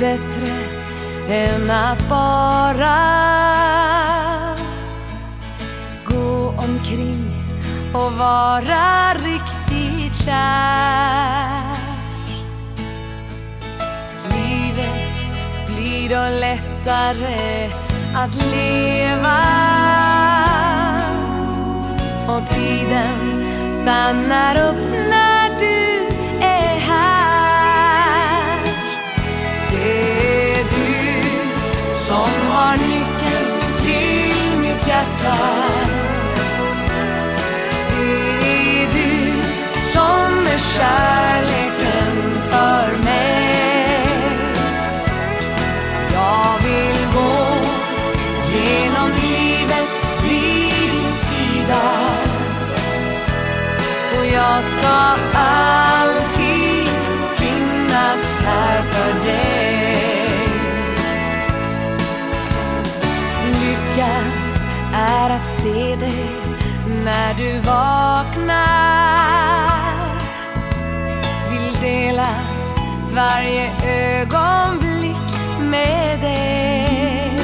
bättre än att bara gå omkring och vara riktigt kär. Livet blir då lättare att leva och tiden stannar upp när hjärta. Det är du som är kärleken för mig. Jag vill gå genom livet vid din sida och jag ska alltid dig när du vaknar. Vill dela varje ögonblick med dig.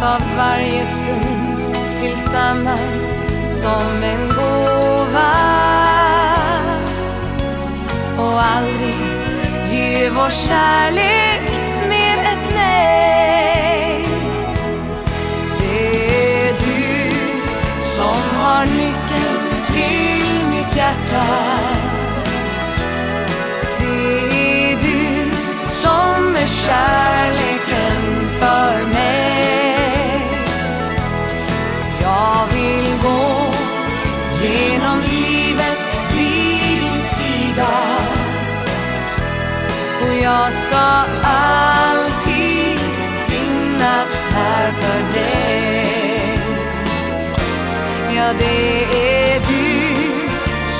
Ta varje stund tillsammans som en gåva och aldrig ge vår kärlek hjärta. Det är du som är kärleken för mig. Jag vill gå genom livet vid din sida och jag ska alltid finnas här för dig. Ja, det är du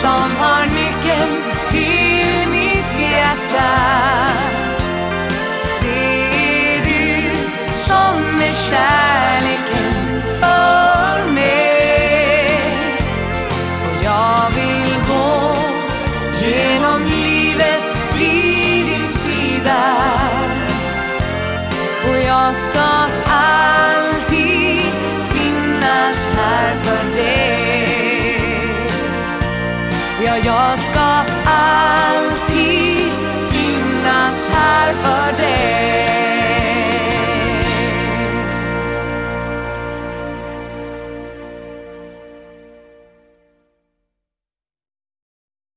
som har nyckeln till mitt hjärta. Det är du som är kärleken för mig. Och jag vill gå genom livet vid din sida. Och jag ska dig.